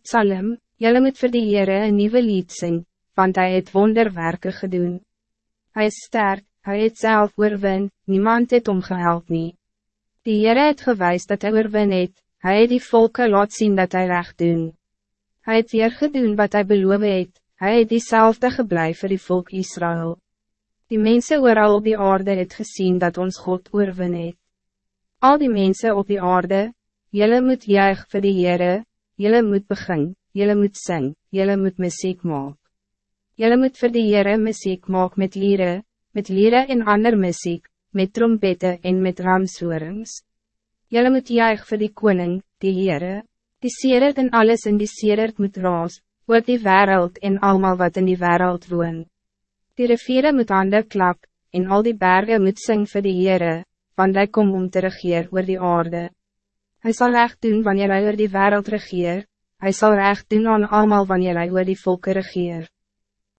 Psalm, jylle moet vir die Heere een nieuwe lied sing, want hij het wonderwerke gedoen. Hij is sterk, hij het zelf oorwin, niemand het omgehelp nie. Die Heere het gewys dat hij oorwin het, hy het die volke laat zien dat hij recht doen. Hij het weer gedoen wat hij beloof het, hy het diezelfde geblijf vir die volk Israël. Die mensen ooral op die aarde het gezien dat ons God oorwin het. Al die mensen op die aarde, jylle moet juig vir die Heere, jylle moet begin, jylle moet sing, jylle moet muziek maak. Jylle moet vir die Heere muziek maak met lieren, met lieren en ander muziek, met trompette en met ramshoorings. Jylle moet juig vir die koning, die Heere, die sedert en alles in die sedert moet raas, oor die wereld en allemaal wat in die wereld woon. Die riviere moet hande klap, en al die bergen moet sing vir die Heere, want hy kom om te regeer oor die aarde. Hij zal recht doen wanneer hij oor die wereld regeer, hij zal recht doen aan allemaal wanneer hij oor die volken regeer.